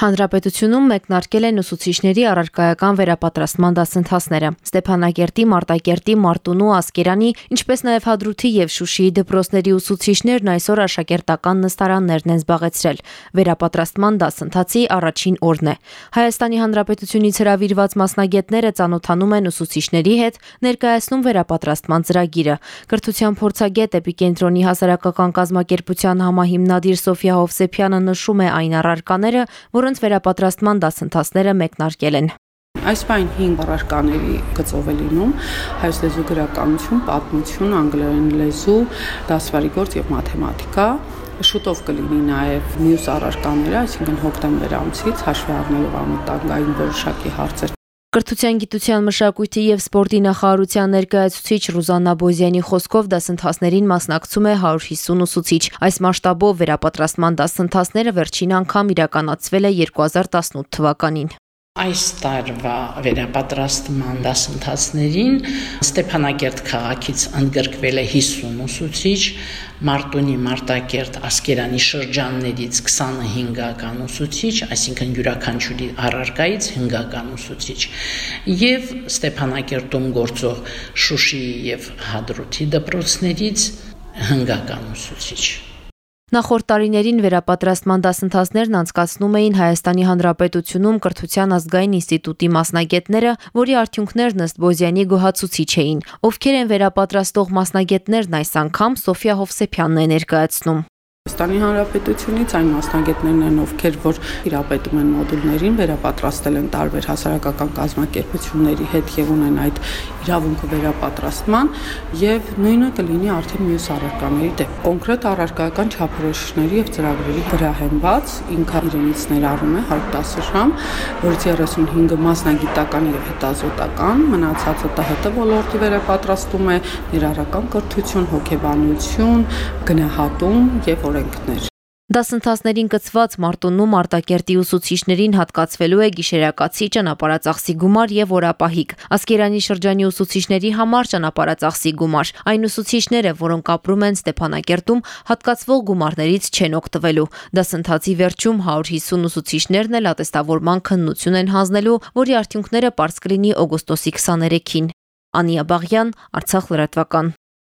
Հանրապետությունում մեկնարկել են ուսուցիչների առարկայական վերապատրաստման դասընթացները։ Ստեփանագերտի, Մարտակերտի, Մարտունու, Ասկերանի, ինչպես նաև Հադրութի եւ Շուշիի դպրոցների ուսուցիչներն այսօր աշակերտական նստարաններն են զբաղեցրել։ Վերապատրաստման դասընթացի առաջին օրն է։ Հայաստանի Հանրապետությունից հրավիրված մասնագետները ծանոթանում են ուսուցիչների հետ, ներկայացնում վերապատրաստման ծրագիրը։ Կրթության փորձագետ Էպիկենտրոնի հասարակական կազմակերպության համահիմնադիր Սոֆիա Հովսեփյանը նշում է այն առարկաները, որ որոնց վերապատրաստման դասընթացները մեկնարկել են։ Այս բան 5 առարկաների գծով է լինում՝ հայոց լեզու գրականություն, պատմություն, անգլերեն լեզու, դասվարի գործ եւ մաթեմատիկա շուտով կլինի նաև մյուս առարկաները, այսինքն հոկտեմբեր ամսից հաշվի առնելով անվտանգային որոշակի հարցեր Կրթության, գիտության, մշակույթի եւ սպորտի նախարարության ներկայացուցիչ Ռուզաննա Բոզյանի խոսքով դասընթացներին մասնակցում է 150 ուսուցիչ։ Այս մասշտաբով վերապատրաստման դասընթացները վերջին անգամ իրականացվել է 2018 թվականին այս տարվա վերապատրաստման դասընթացներին Ստեփանակերտ քաղաքից ընդգրկվել է 50 ուսուցիչ, Մարտունի, Մարտակերտ, Ասկերանի շրջաններից 25-ական ուսուցիչ, այսինքն յուրաքանչյուրի առարկայից 5-ական ուսուցիչ, եւ Ստեփանակերտում գործող Շուշիի եւ Հադրութի դպրոցներից 5-ական ուսուցիչ։ Նախորդ տարիներին վերապատրաստման դասընթացներն անցկացնում էին Հայաստանի Հանրապետությունում Կրթության ազգային ինստիտուտի մասնագետները, որի արդյունքներն ըստ Բոզյանի գոհացուցիչ էին։ Ովքեր են վերապատրաստող մասնագետներն այս անգամ Սոֆիա Հովսեփյանն է ներկայացնում։ Հայաստանի Հանրապետությունից այն մասնագետներն են, ովքեր որ իրապետում են մոդուլներին, վերապատրաստել են տարբեր հասարակական կազմակերպությունների հետ եւ ունեն այդ իրավունքը վերապատրաստման եւ նույնը կլինի արդեն մյուս առարկաների դեպ։ Կոնկրետ առարկայական չափորոշիչների եւ ծրագրերի վրա հենված ինքը իրենից ներառում է 110 ժամ, որից 35-ը մասնագիտական եւ հետազոտական, մնացածը ՏՀՏ ոլորտի վերապատրաստում է ներառական կրթություն, հոգեբանություն, գնահատում եւ օրենքներ։ Դասընթացներին կցված Մարտունում Արտակերտի ուսուցիչներին հատկացվելու է գիշերակացի ճանապարհածախսի գումար եւ օրապահիկ։ Ասկերանի շրջանի ուսուցիչների համար ճանապարհածախսի գումար։ Այն ուսուցիչները, որոնք ապրում են Ստեփանակերտում, հատկացվող գումարներից չեն օգտվելու։ Դասընթացի վերջում 150 ուսուցիչներն էլ ատեստավորման քննություն են հանձնելու, որի արդյունքները པարզ կլինի օգոստոսի 23-ին։ Անիա Բաղյան, Արցախ լրատվական։